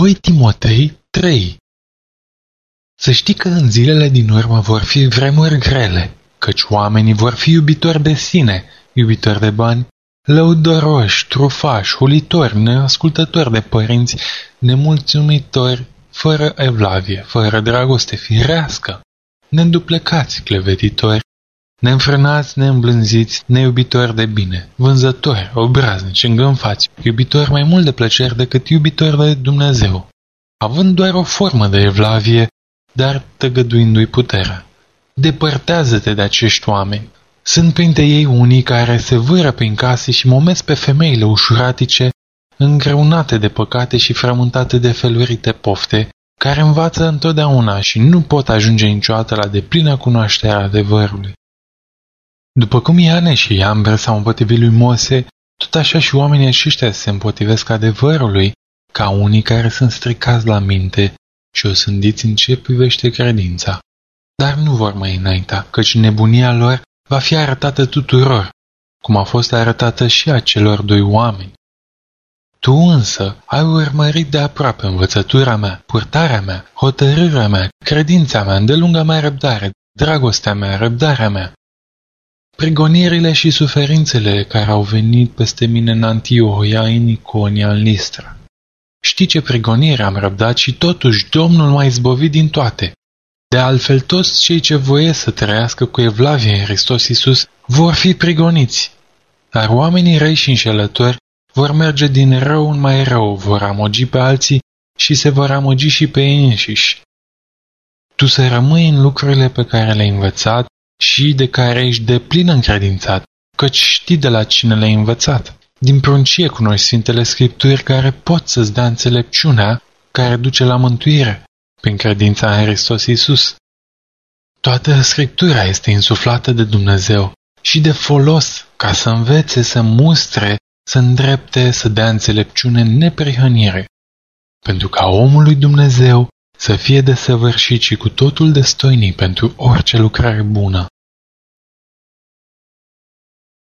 2 Timotei 3 Să știi că în zilele din urmă vor fi vremuri grele, căci oamenii vor fi iubitori de sine, iubitori de bani, lăudoroși, trufași, hulitori, neascultători de părinți, nemulțumitori, fără evlavie, fără dragoste firească, neduplecați, clevetitori, neînfrânați, neîmblânziți, neiubitori de bine, vânzători, obraznici, îngânfați, iubitori mai mult de plăceri decât iubitori de Dumnezeu, având doar o formă de evlavie, dar tăgăduindu-i puterea. Depărtează-te de acești oameni. Sunt printre ei unii care se vâră prin case și momesc pe femeile ușuratice, îngreunate de păcate și frământate de felurite pofte, care învață întotdeauna și nu pot ajunge niciodată la deplină cunoaștere a adevărului. După cum Iane și Iamber s-au împotrivit lui Mose, tot așa și oamenii aceștia se împotrivesc adevărului, ca unii care sunt stricați la minte și o sândiți în ce privește credința. Dar nu vor mai înainta, căci nebunia lor va fi arătată tuturor, cum a fost arătată și acelor doi oameni. Tu însă ai urmărit de aproape învățătura mea, purtarea mea, hotărârea mea, credința mea, îndelunga mea răbdare, dragostea mea, răbdarea mea, pregonirile și suferințele care au venit peste mine în Antiohia, în Iconia, în Listra. Știi ce pregonire am răbdat și totuși Domnul m-a izbăvit din toate. De altfel, toți cei ce voie să trăiască cu evlavie în Hristos Iisus vor fi pregoniți. Dar oamenii răi și înșelători vor merge din rău în mai rău, vor amogi pe alții și se vor amogi și pe ei înșiși. Tu să rămâi în lucrurile pe care le-ai învățat și de care ești de plin încredințat, căci știi de la cine le-ai învățat. Din pruncie cunoști Sfintele Scripturi care pot să-ți dea înțelepciunea care duce la mântuire, prin credința în Hristos Iisus. Toată Scriptura este insuflată de Dumnezeu și de folos ca să învețe, să mustre, să îndrepte, să dea înțelepciune în neprihănire, pentru ca omul lui Dumnezeu să fie desăvârșit și cu totul destoinic pentru orice lucrare bună.